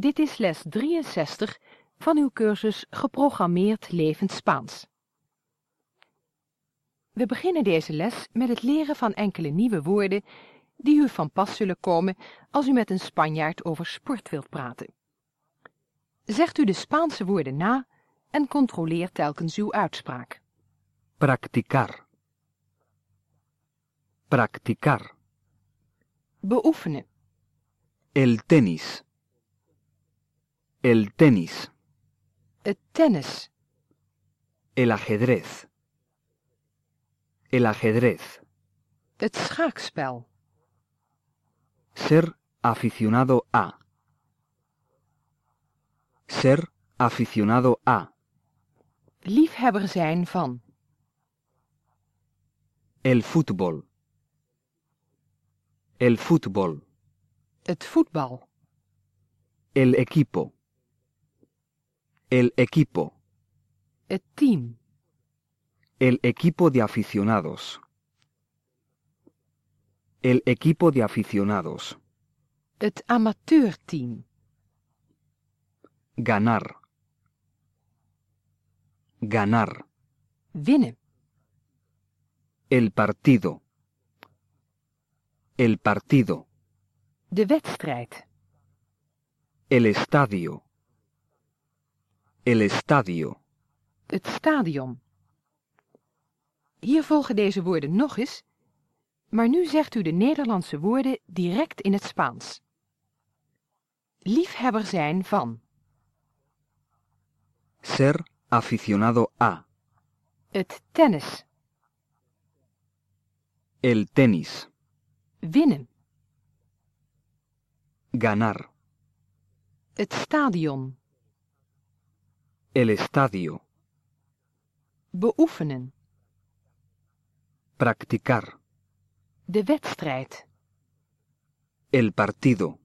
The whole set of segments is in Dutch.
Dit is les 63 van uw cursus Geprogrammeerd Levend Spaans. We beginnen deze les met het leren van enkele nieuwe woorden die u van pas zullen komen als u met een Spanjaard over sport wilt praten. Zegt u de Spaanse woorden na en controleer telkens uw uitspraak. Practicar. Practicar. Beoefenen, El tenis. El tenis. het tennis, El ajedrez. El ajedrez. het schaakspel, Ser aficionado a. Ser aficionado a. liefhebber zijn van, El fútbol. El fútbol. het voetbal, El equipo. El equipo. het team, El equipo de aficionados. El equipo de aficionados. het amateurteam, Ganar. Ganar. winnen, El partido. El partido. de wedstrijd, El estadio. El estadio. het stadion. Hier volgen deze woorden nog eens, maar nu zegt u de Nederlandse woorden direct in het Spaans. Liefhebber zijn van, Ser aficionado a. het tennis, El tenis. winnen, Ganar. het stadion, El estadio. beoefenen, Practicar. de wedstrijd, El partido.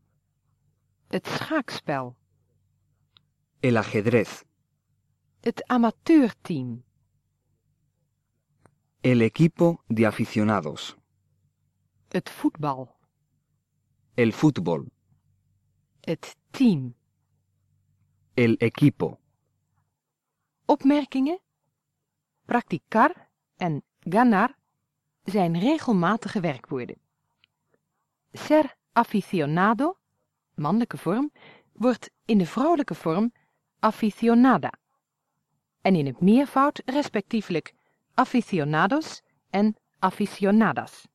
het schaakspel, El ajedrez. het amateurteam, El equipo de aficionados. het voetbal, El fútbol. het team. El equipo. Opmerkingen? Practicar en ganar zijn regelmatige werkwoorden. Ser aficionado, mannelijke vorm, wordt in de vrouwelijke vorm aficionada en in het meervoud respectievelijk aficionados en aficionadas.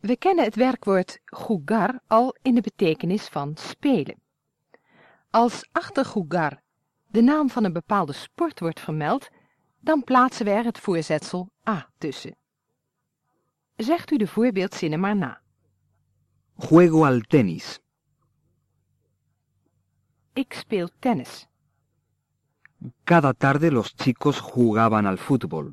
We kennen het werkwoord jugar al in de betekenis van spelen. Als achter jugar de naam van een bepaalde sport wordt vermeld, dan plaatsen we er het voorzetsel a tussen. Zegt u de voorbeeldzinnen maar na. Juego al tenis. Ik speel tennis. Cada tarde los chicos jugaban al fútbol.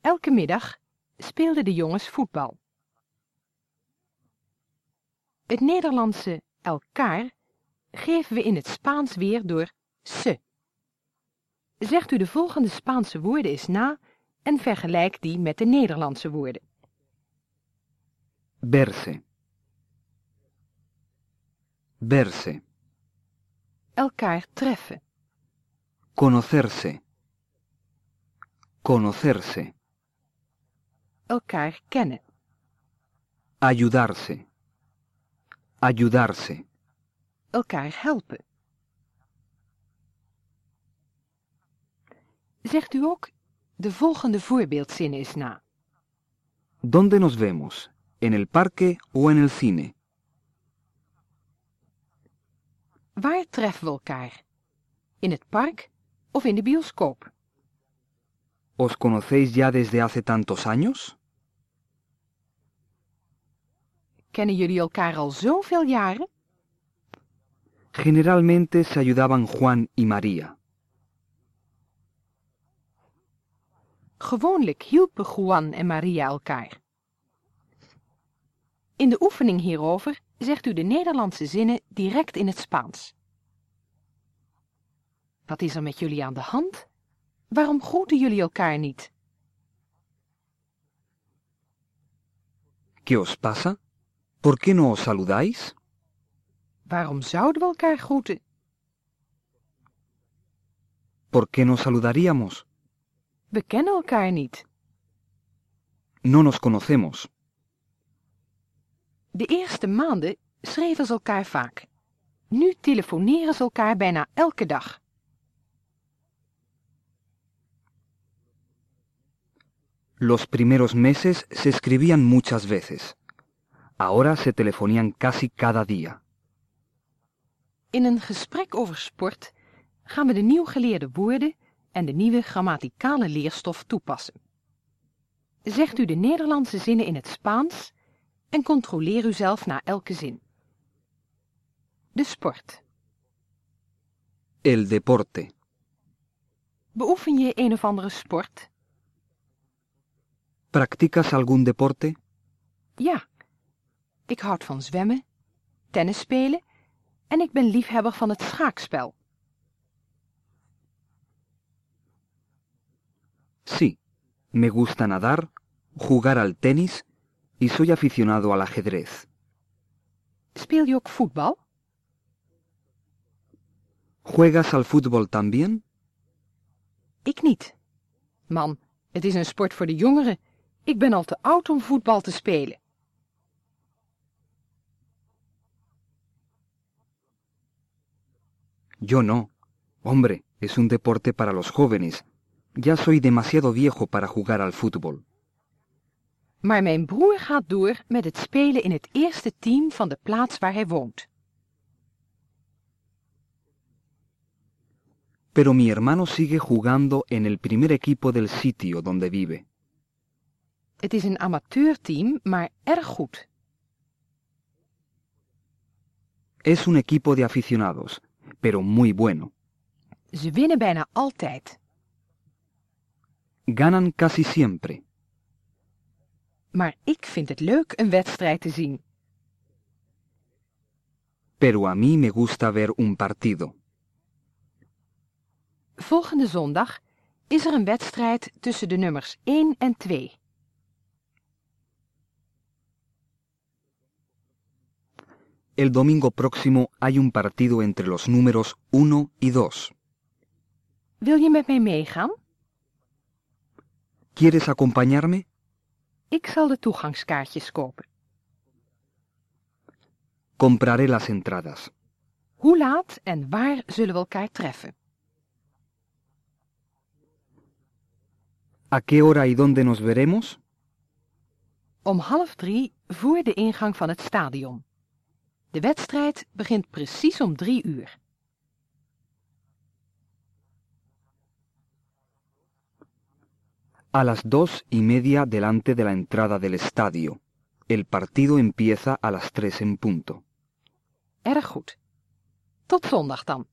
Elke middag speelden de jongens voetbal. Het Nederlandse elkaar geven we in het Spaans weer door se. Zegt u de volgende Spaanse woorden eens na en vergelijk die met de Nederlandse woorden. Verse. Verse. Elkaar treffen, Conocerse. Conocerse. elkaar kennen, Ayudarse. Ayudarse. Elkaar helpen. Zegt u ook de volgende voorbeeldzinnen eens na. ¿Dónde nos vemos? ¿En el parque o en el cine? Waar treffen we elkaar? In het park of in de bioscoop? ¿Os conocéis ya desde hace tantos años? Kennen jullie elkaar al zoveel jaren? Generalmente se ayudaban Juan y María. Gewoonlijk hielpen Juan en Maria elkaar. In de oefening hierover zegt u de Nederlandse zinnen direct in het Spaans. Wat is er met jullie aan de hand? Waarom groeten jullie elkaar niet? ¿Qué os pasa? ¿Por qué no os saludáis? Waarom zouden we elkaar groeten? ¿Por qué nos saludaríamos? We kennen elkaar niet. No nos conocemos. De eerste maanden schreven ze elkaar vaak. Nu telefoneren ze elkaar bijna elke dag. Los primeros meses se escribían muchas veces. Ahora se telefonían casi cada día. In een gesprek over sport gaan we de nieuw geleerde woorden en de nieuwe grammaticale leerstof toepassen. Zegt u de Nederlandse zinnen in het Spaans en controleer u zelf na elke zin. De sport. El deporte. Beoefen je een of andere sport? ¿Practicas algún deporte? Ja. Ik houd van zwemmen, tennis spelen en ik ben liefhebber van het schaakspel. Sí. Me gusta nadar, jugar al tenis y soy aficionado al ajedrez. Speel je ook voetbal? ¿Juegas al fútbol también? Ik niet. Man, het is een sport voor de jongeren. Ik ben al te oud om voetbal te spelen. Yo no. Hombre, es un deporte para los jóvenes. Ya soy demasiado viejo para jugar al fútbol. Maar mijn broer gaat door met het spelen in het eerste team van de plaats waar hij woont. Pero mi hermano sigue jugando en el primer equipo del sitio donde vive. Het is een amateurteam, maar erg goed. Es un equipo de aficionados, pero muy bueno. Ze winnen bijna altijd. Ganan casi siempre. Maar ik vind het leuk een wedstrijd te zien. Pero a mí me gusta ver un partido. Volgende zondag is er een wedstrijd tussen de nummers 1 en 2. El domingo próximo hay un partido entre los números 1 y 2. Wil je met mij meegaan? ¿Quieres acompañarme? Ik zal de toegangskaartjes kopen. Compraré las entradas. Hoe laat en waar zullen we elkaar treffen? ¿A qué hora y dónde nos veremos? Om half drie voor de ingang van het stadion. De wedstrijd begint precies om drie uur. A las dos y media delante de la entrada del estadio. El partido empieza a las tres en punto. Erg goed. Tot zondag dan.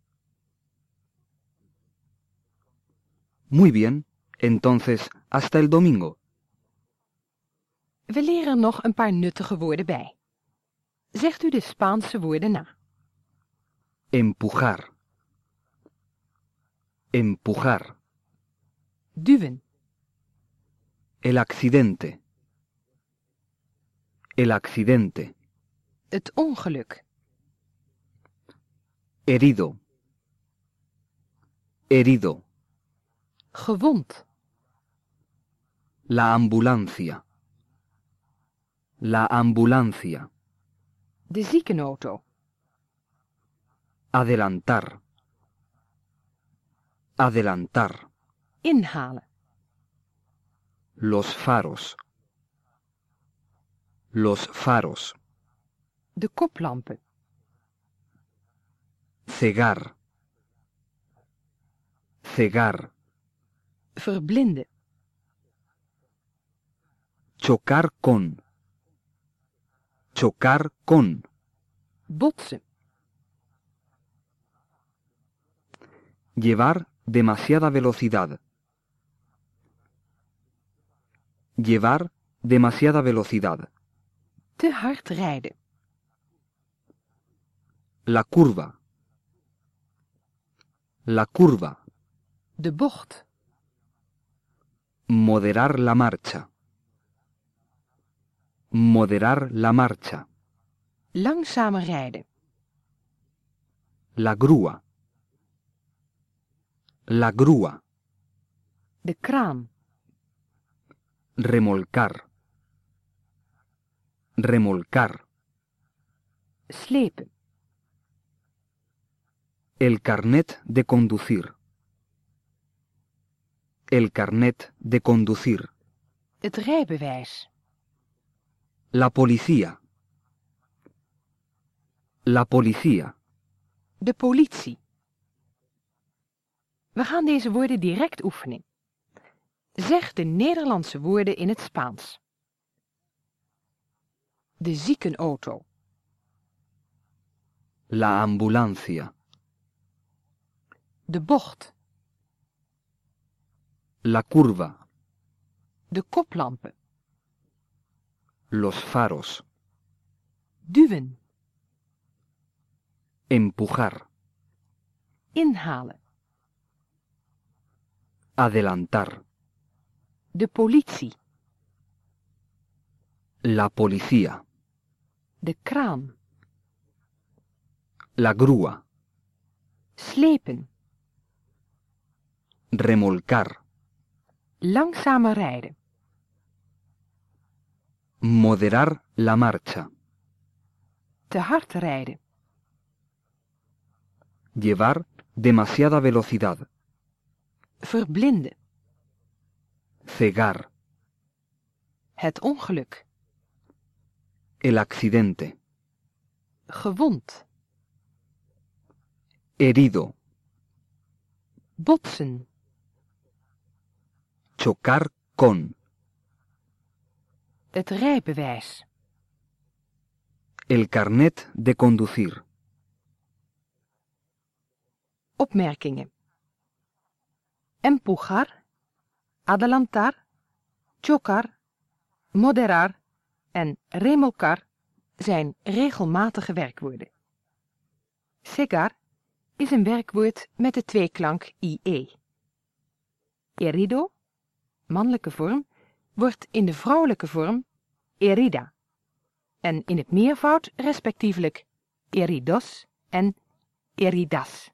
Muy bien. Entonces, hasta el domingo. We leren er nog een paar nuttige woorden bij. Zegt u de Spaanse woorden na. Empujar. Empujar. Duwen, El accidente. El accidente. het ongeluk, Herido. Herido. gewond, La ambulancia. La ambulancia. De ziekenauto, Adelantar. Adelantar. inhalen, Los faros. Los faros. de koplampen, Cegar. Cegar. verblinden, Chocar con. Chocar con. botsen, Llevar demasiada velocidad. Llevar demasiada velocidad. te hard rijden, La curva. La curva. de bocht, Moderar la marcha. Moderar la marcha. Langzamer rijden. La grúa. La grúa. De kraan. Remolcar. Remolcar. Slepen. El carnet de conducir. El carnet de conducir. Het rijbewijs. La policía. La policía. De politie. We gaan deze woorden direct oefenen. Zeg de Nederlandse woorden in het Spaans. De ziekenauto. La ambulancia. De bocht. La curva. De koplampen. Los faros. Duwen. Empujar. Inhalen. Adelantar. De politie. La policía. De kraan. La grúa. Slepen. Remolcar. Langzamer rijden. Moderar la marcha. Te hard rijden. Llevar demasiada velocidad. Verblinden. Cegar. Het ongeluk. El accidente. Gewond. Herido. Botsen. Chocar con. Het rijbewijs. El carnet de conducir. Opmerkingen. Empujar, adelantar, chocar, moderar en remolcar zijn regelmatige werkwoorden. Segar is een werkwoord met de tweeklank IE. Herido, mannelijke vorm, wordt in de vrouwelijke vorm herida en in het meervoud respectievelijk heridos en heridas.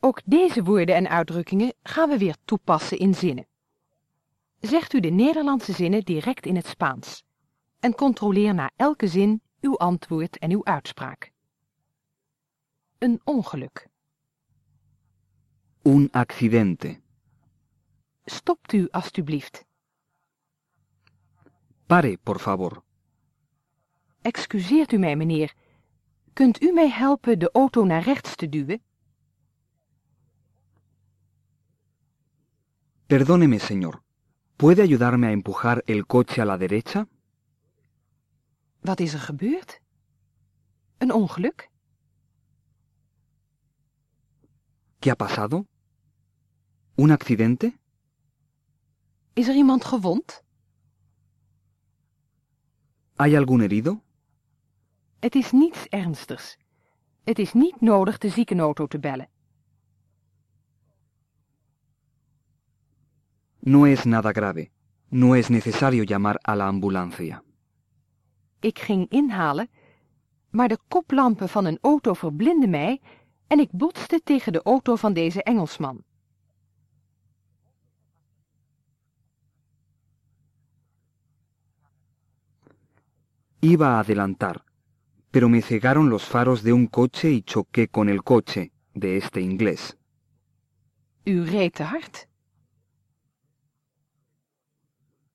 Ook deze woorden en uitdrukkingen gaan we weer toepassen in zinnen. Zegt u de Nederlandse zinnen direct in het Spaans en controleer na elke zin uw antwoord en uw uitspraak. Een ongeluk. Un accidente. Stopt u alstublieft. Pare, por favor. Excuseert u mij, meneer. Kunt u mij helpen de auto naar rechts te duwen? Perdóneme, señor. ¿Puede ayudarme a empujar el coche a la derecha? Wat is er gebeurd? Een ongeluk? ¿Qué ha pasado? ¿Un accidente? Is er iemand gewond? ¿Hay algún herido? Het is niets ernstigs. Het is niet nodig de ziekenauto te bellen. No es nada grave. No es necesario llamar a la ambulancia. Ik ging inhalen, maar de koplampen van een auto verblinden mij en ik botste tegen de auto van deze Engelsman. Iba a adelantar, pero me cegaron los faros de un coche y choqué con el coche de este inglés. U reed te hard.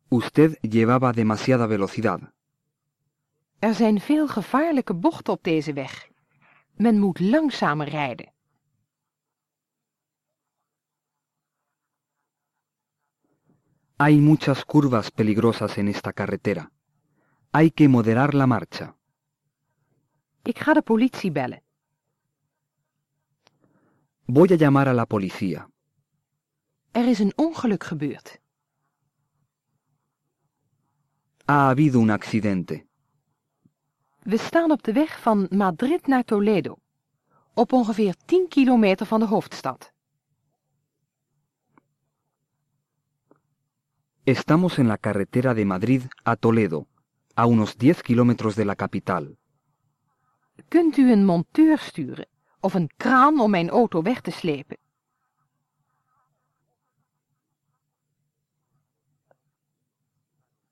Usted llevaba demasiada velocidad. Er zijn veel gevaarlijke bochten op deze weg. Men moet langzamer rijden. Hay muchas curvas peligrosas en esta carretera. Hay que moderar la marcha. Ik ga de politie bellen. Voy a llamar a la policía. Er is een ongeluk gebeurd. Ha habido un accidente. We staan op de weg van Madrid naar Toledo, op ongeveer 10 kilometer van de hoofdstad. Estamos en la carretera de Madrid a Toledo, a unos 10 kilómetros de la capital. Kunt u een monteur sturen of een kraan om mijn auto weg te slepen?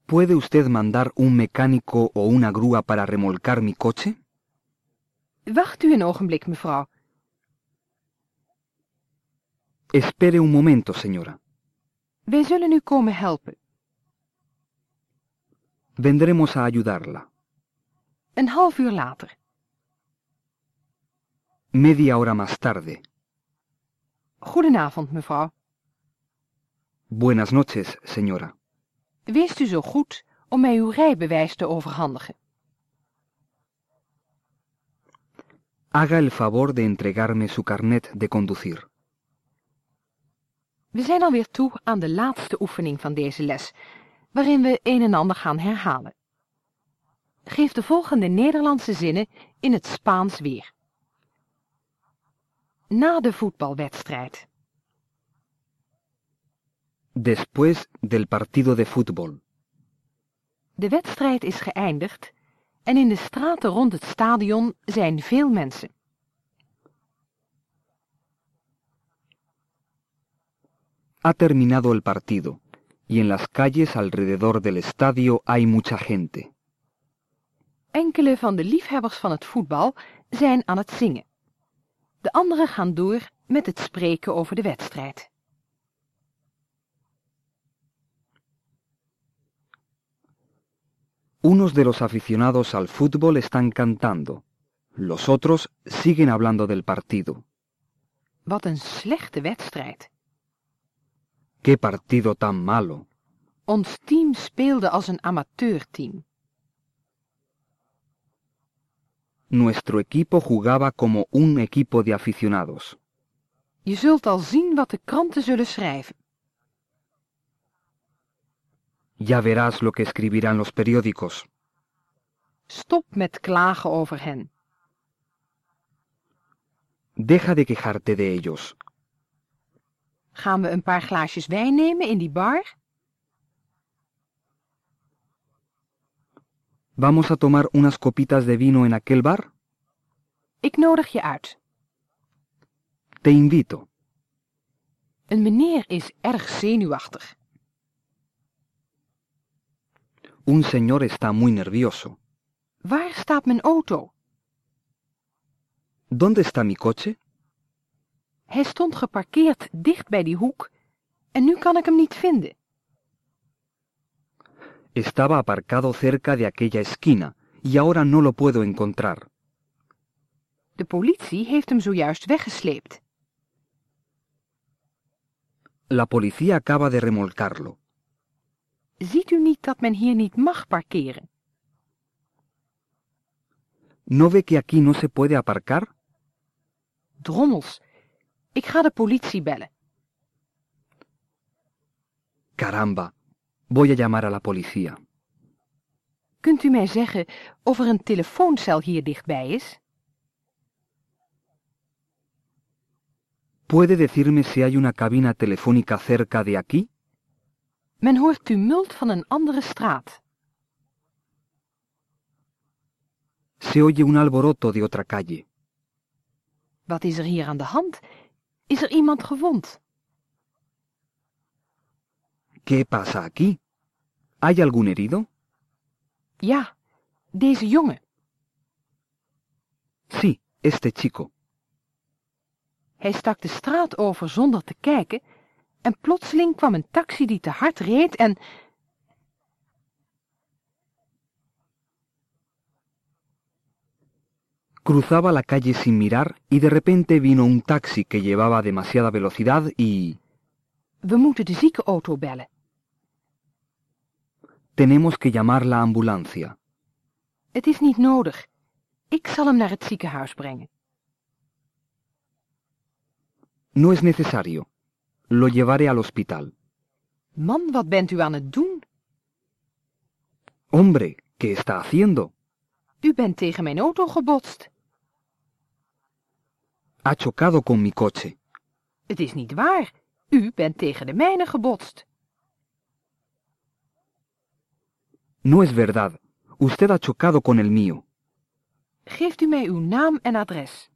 ¿Puede usted mandar un mecánico o una grúa para remolcar mi coche? Wacht u een ogenblik, mevrouw. Espere un momento, señora. Wij zullen u komen helpen. Vendremos a ayudarla. Een half uur later. Media hora más tarde. Goedenavond, mevrouw. Buenas noches, señora. Wees u zo goed om mij uw rijbewijs te overhandigen. Haga el favor de entregarme su carnet de conducir. We zijn alweer toe aan de laatste oefening van deze les, waarin we een en ander gaan herhalen. Geef de volgende Nederlandse zinnen in het Spaans weer. Na de voetbalwedstrijd. Después del partido de fútbol. De wedstrijd is geëindigd en in de straten rond het stadion zijn veel mensen. Ha terminado el partido, y en las calles alrededor del estadio hay mucha gente. Enkele van de liefhebbers van het voetbal zijn aan het zingen. De anderen gaan door met het spreken over de wedstrijd. Unos de los aficionados al fútbol están cantando. Los otros siguen hablando del partido. Wat een slechte wedstrijd. ¡Qué partido tan malo! Ons team speelde als een amateurteam. Nuestro equipo jugaba como un equipo de aficionados. Je zult al zien wat de kranten zullen schrijven. Ya verás lo que escribirán los periódicos. Stop met klagen over hen. Deja de quejarte de ellos. Gaan we een paar glaasjes wijn nemen in die bar? ¿Vamos a tomar unas copitas de vino en aquel bar? Ik nodig je uit. Te invito. Een meneer is erg zenuwachtig. Un señor está muy nervioso. Waar staat mijn auto? ¿Dónde está mi coche? Hij stond geparkeerd dicht bij die hoek en nu kan ik hem niet vinden. Estaba aparcado cerca de aquella esquina y ahora no lo puedo encontrar. De politie heeft hem zojuist weggesleept. La policía acaba de remolcarlo. Ziet u niet dat men hier niet mag parkeren? ¿No ve que aquí no se puede aparcar? Drommels. Ik ga de politie bellen. Caramba, voy a llamar a la policía. Kunt u mij zeggen of er een telefooncel hier dichtbij is? ¿Puede decirme si hay una cabina telefónica cerca de aquí? Men hoort tumult van een andere straat. Se oye un alboroto de otra calle. Wat is er hier aan de hand? Is er iemand gewond? ¿Qué pasa aquí? ¿Hay algún herido? Ja, deze jongen. Sí, este chico. Hij stak de straat over zonder te kijken en plotseling kwam een taxi die te hard reed en... Cruzaba la calle sin mirar y de repente vino un taxi que llevaba demasiada velocidad y... We moeten de ziekenauto bellen. Tenemos que llamar la ambulancia. Het is niet nodig. Ik zal hem naar het ziekenhuis brengen. No es necesario. Lo llevaré al hospital. Man, wat bent u aan het doen? Hombre, ¿qué está haciendo? U bent tegen mijn auto gebotst. Ha chocado con mi coche. Het is niet waar. U bent tegen de mijne gebotst. No es verdad. Usted ha chocado con el mío. Geeft u mij uw naam en adres.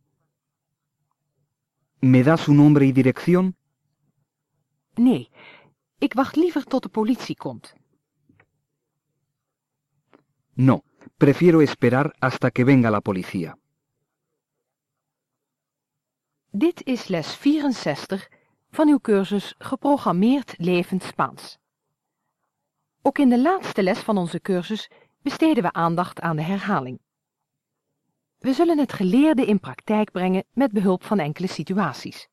¿Me da su nombre y dirección? Nee, ik wacht liever tot de politie komt. No, prefiero esperar hasta que venga la policía. Dit is les 64 van uw cursus Geprogrammeerd Levend Spaans. Ook in de laatste les van onze cursus besteden we aandacht aan de herhaling. We zullen het geleerde in praktijk brengen met behulp van enkele situaties.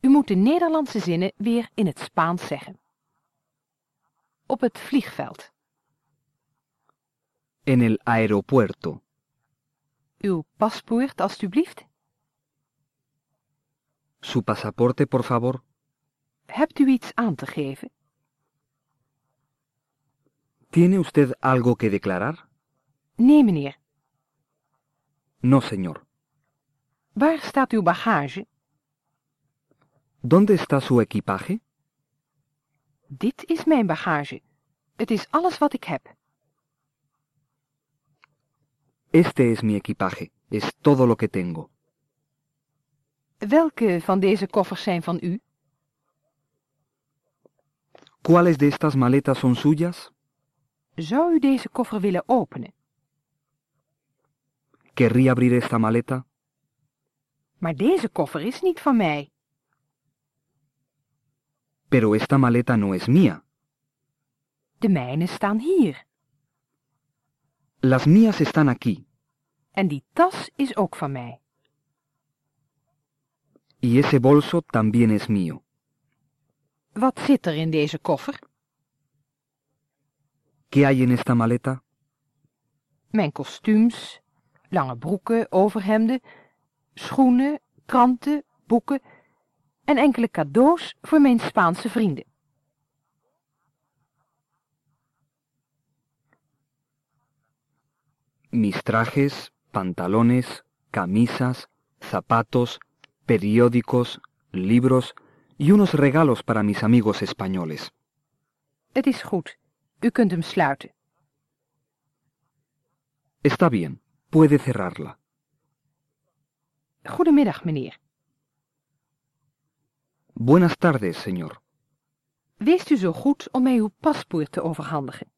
U moet de Nederlandse zinnen weer in het Spaans zeggen. Op het vliegveld. En el aeropuerto. Uw paspoort, alstublieft. Su pasaporte, por favor. Hebt u iets aan te geven? ¿Tiene usted algo que declarar? Nee, meneer. No, señor. Waar staat uw bagage? ¿Dónde está su equipaje? Dit is mijn bagage. Het is alles wat ik heb. Este es mi equipaje. Es todo lo que tengo. Welke van deze koffers zijn van u? ¿Cuáles de estas maletas son suyas? Zou u deze koffer willen openen? ¿Querría abrir esta maleta? Maar deze koffer is niet van mij. Pero esta maleta no es mía. De mijne staan hier. Las mías están aquí. En die tas is ook van mij. Y ese bolso también es mío. Wat zit er in deze koffer? ¿Qué hay en esta maleta? Mijn kostuums, lange broeken, overhemden, schoenen, kranten, boeken en enkele cadeaus voor mijn Spaanse vrienden. Mis trajes, pantalones, camisas, zapatos, periódicos, libros y unos regalos para mis amigos españoles. Het is goed. U kunt hem sluiten. Está bien, puede cerrarla. Goedemiddag, meneer. Buenas tardes, señor. Wees u zo goed om mij uw paspoort te overhandigen.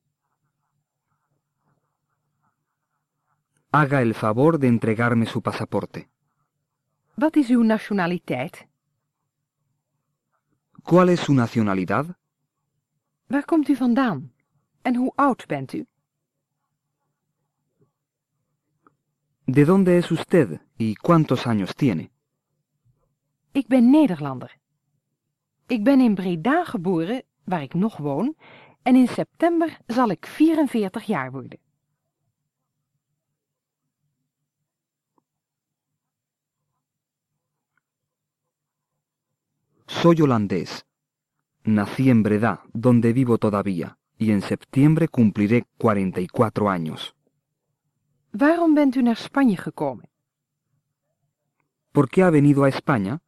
Haga el favor de entregarme su pasaporte. Wat is uw nationaliteit? ¿Cuál es su nacionalidad? Waar komt u vandaan? En hoe oud bent u? ¿De dónde es usted y cuántos años tiene? Ik ben Nederlander. Ik ben in Breda geboren, waar ik nog woon, en in september zal ik 44 jaar worden. Soy holandés. Nací en Breda, donde vivo todavía, y en septiembre cumpliré 44 años. Waarom bent u naar Spanje gekomen? ¿Por qué ha venido a España?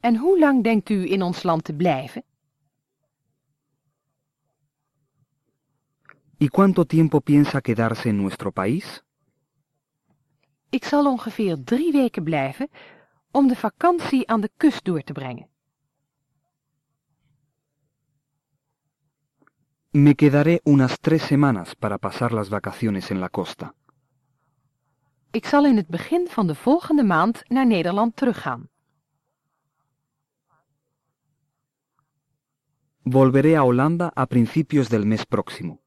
En hoe lang denkt u in ons land te blijven? ¿Y cuánto tiempo piensa quedarse en nuestro país? Ik zal ongeveer drie weken blijven om de vakantie aan de kust door te brengen. Me quedaré unas tres semanas para pasar las vacaciones en la costa. Ik zal in het begin van de volgende maand naar Nederland teruggaan. Volveré a Holanda a principios del mes próximo.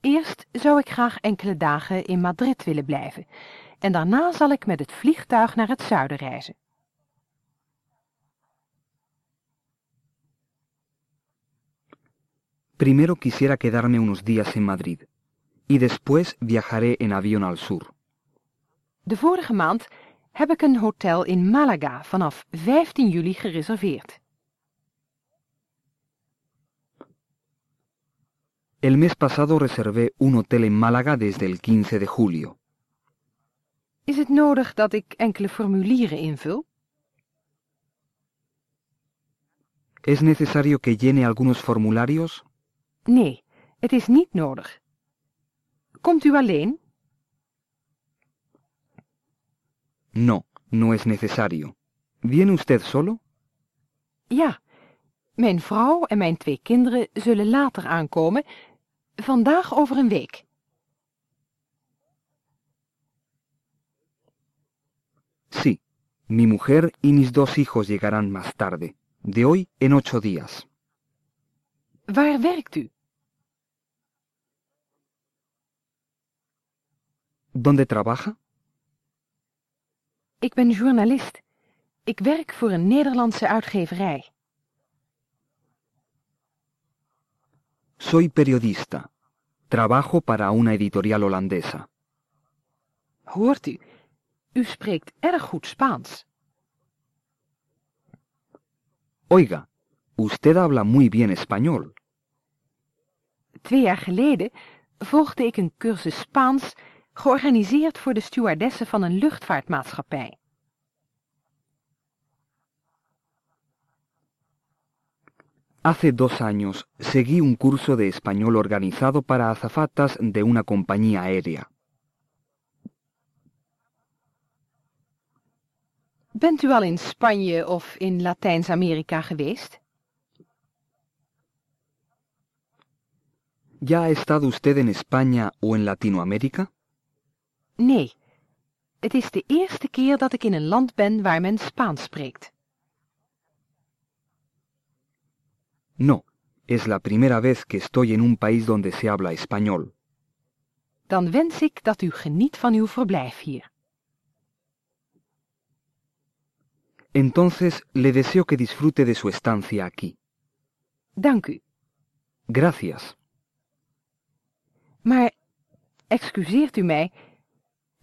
Eerst zou ik graag enkele dagen in Madrid willen blijven en daarna zal ik met het vliegtuig naar het zuiden reizen. Primero quisiera quedarme unos días en Madrid y después viajaré en avión al sur. De vorige maand heb ik een hotel in Malaga vanaf 15 juli gereserveerd. El mes pasado reservé un hotel en Málaga desde el 15 de julio. Is het nodig dat ik enkele formulieren invul? ¿Es necesario que llene algunos formularios? Nee, Het is niet nodig. Komt u alleen? No, no es necesario. ¿Viene usted solo? Ja. Mijn vrouw en mijn twee kinderen zullen later aankomen, vandaag over een week. Sí, mi mujer y mis dos hijos llegarán más tarde, de hoy en ocho días. Waar werkt u? ¿Dónde trabaja? Ik ben journalist. Ik werk voor een Nederlandse uitgeverij. Soy periodista. Trabajo para una editorial holandesa. Hoort u, u spreekt erg goed Spaans. Oiga, usted habla muy bien español. Twee jaar geleden volgde ik een cursus Spaans georganiseerd voor de stewardessen van een luchtvaartmaatschappij. Hace dos años seguí un curso de español organizado para azafatas de una compañía aérea. Bent u al in Spanje of in Latijns-Amerika geweest? ¿Ya ha estado usted en España o en Latinoamérica? Nee. Het is de eerste keer dat ik in een land ben waar men Spaans spreekt. No, es la primera vez que estoy en un país donde se habla español. Dan wens ik dat u geniet van uw verblijf hier. Entonces le deseo que disfrute de su estancia aquí. Dank u. Gracias. Maar, excuseert u mij,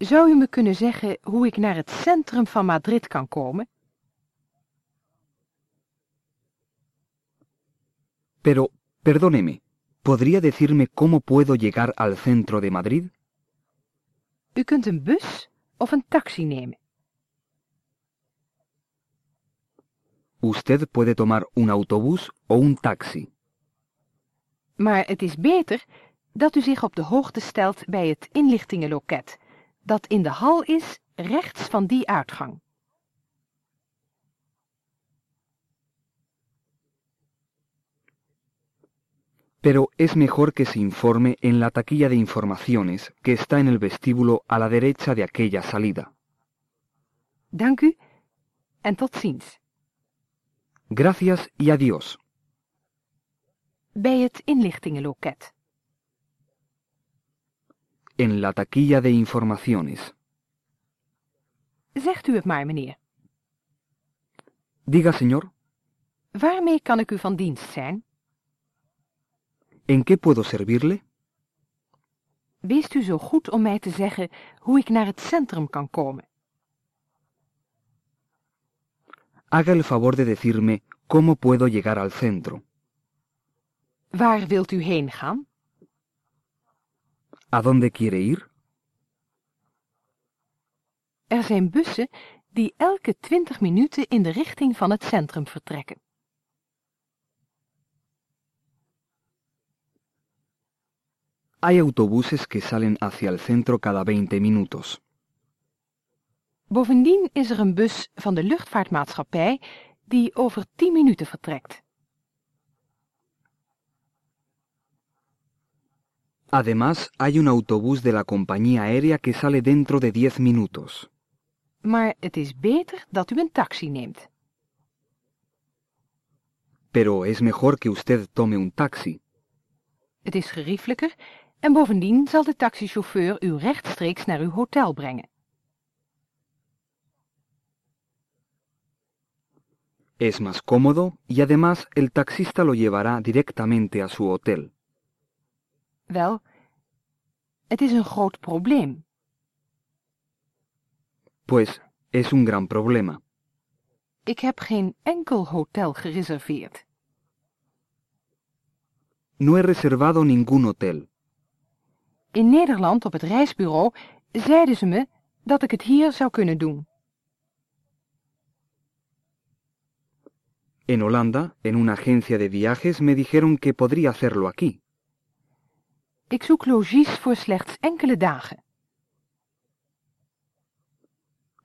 zou u me kunnen zeggen hoe ik naar het centrum van Madrid kan komen? Pero, perdóneme, ¿podría decirme cómo puedo llegar al centro de Madrid? U kunt een bus of een taxi nemen. Usted puede tomar un autobús o un taxi. Maar het is beter dat u zich op de hoogte stelt bij het inlichtingenloket, dat in de hal is rechts van die uitgang. Pero es mejor que se informe en la taquilla de informaciones que está en el vestíbulo a la derecha de aquella salida. Dank u en tot ziens. Gracias y adiós. Bij het inlichtingenloket. En la taquilla de informaciones. Zegt u het maar, meneer. Diga, señor, Waarmee kan ik u van dienst zijn? ¿en qué puedo servirle? Weest u zo goed om mij te zeggen hoe ik naar het centrum kan komen. Haga el favor de decirme cómo puedo llegar al centro. Waar wilt u heen gaan? ¿A dónde quiere ir? Er zijn bussen die elke twintig minuten in de richting van het centrum vertrekken. Hay autobuses que salen hacia el centro cada 20 minutos. Bovendien is er een bus van de luchtvaartmaatschappij die over 10 minuten vertrekt. Además, hay un autobús de la compañía aérea que sale dentro de 10 minutos. Maar het is beter dat u een taxi neemt. Pero es mejor que usted tome un taxi. Het is geriefelijker en bovendien zal de taxichauffeur u rechtstreeks naar uw hotel brengen. Es más cómodo y además el taxista lo llevará directamente a su hotel. Wel, het is een groot probleem. Pues es un gran problema. Ik heb geen enkel hotel gereserveerd. No he reservado ningún hotel. In Nederland op het reisbureau zeiden ze me dat ik het hier zou kunnen doen. En Holanda, en una agencia de viajes, me dijeron que podría hacerlo aquí. Ik zoek logies voor slechts enkele dagen.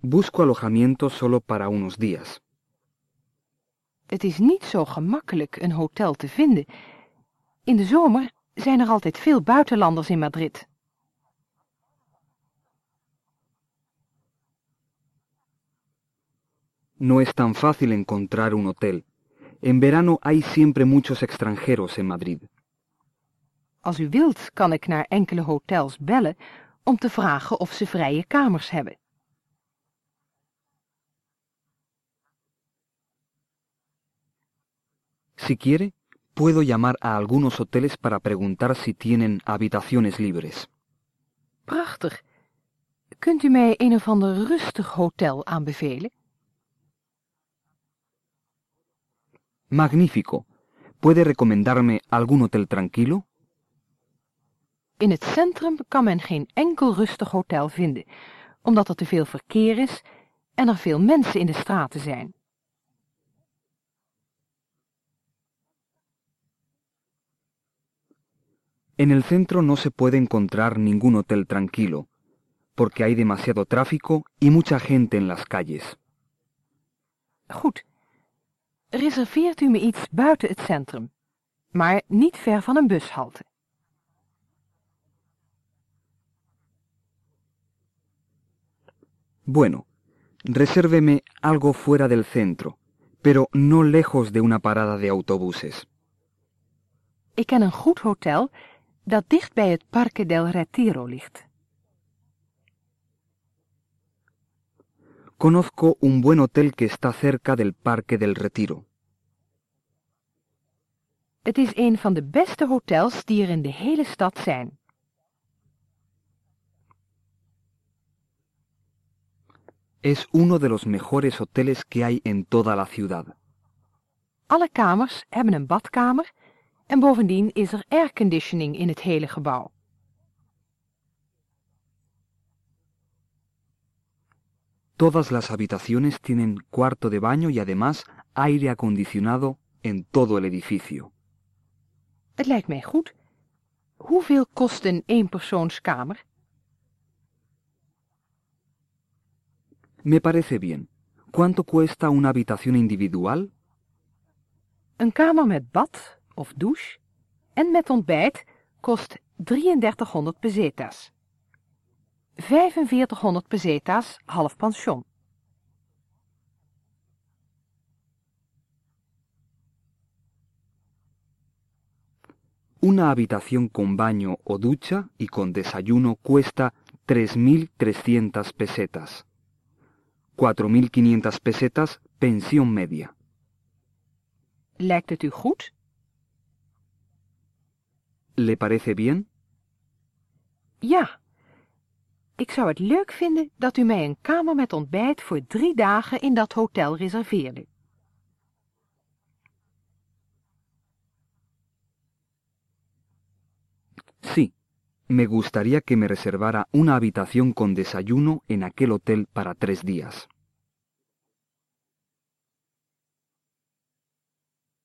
Busco alojamiento solo para unos días. Het is niet zo gemakkelijk een hotel te vinden. In de zomer zijn er altijd veel buitenlanders in Madrid. No es tan fácil encontrar un hotel. En verano hay siempre muchos extranjeros en Madrid. Als u wilt, kan ik naar enkele hotels bellen om te vragen of ze vrije kamers hebben. Si quiere, puedo llamar a algunos hoteles para preguntar si tienen habitaciones libres. Prachtig. Kunt u mij een of ander rustig hotel aanbevelen? Magnífico. ¿Puede recomendarme algún hotel tranquilo? In het centrum kan men geen enkel rustig hotel vinden, omdat er te veel verkeer is en er veel mensen in de straten zijn. En el centro no se puede encontrar ningún hotel tranquilo, porque hay demasiado tráfico y mucha gente en las calles. Goed. Reserveert u me iets buiten het centrum, maar niet ver van een bushalte. Bueno, resérveme algo fuera del centro, pero no lejos de una parada de autobuses. Ik ken een goed hotel dat dicht bij het Parque del Retiro ligt. Conozco un buen hotel que está cerca del Parque del Retiro. Het is een van de beste hotels die er in de hele stad zijn. Es uno de los mejores hoteles que hay en toda la ciudad. Alle kamers hebben een badkamer en bovendien is er airconditioning in het hele gebouw. Todas las habitaciones tienen cuarto de baño y además aire acondicionado en todo el edificio. Het lijkt mij goed. Hoeveel kost een eenpersoonskamer? Me parece bien. ¿Cuánto cuesta una habitación individual? Een kamer met bad of douche en met ontbijt kost 3300 pesetas. 4500 pesetas half pension. Una habitación con baño o ducha y con desayuno cuesta 3.300 pesetas. 4.500 pesetas pensión media. Lijkt het u goed? ¿Le parece bien? Ja. Ik zou het leuk vinden dat u mij een kamer met ontbijt voor drie dagen in dat hotel reserveerde. Sí. Me gustaría que me reservara una habitación con desayuno en aquel hotel para tres días.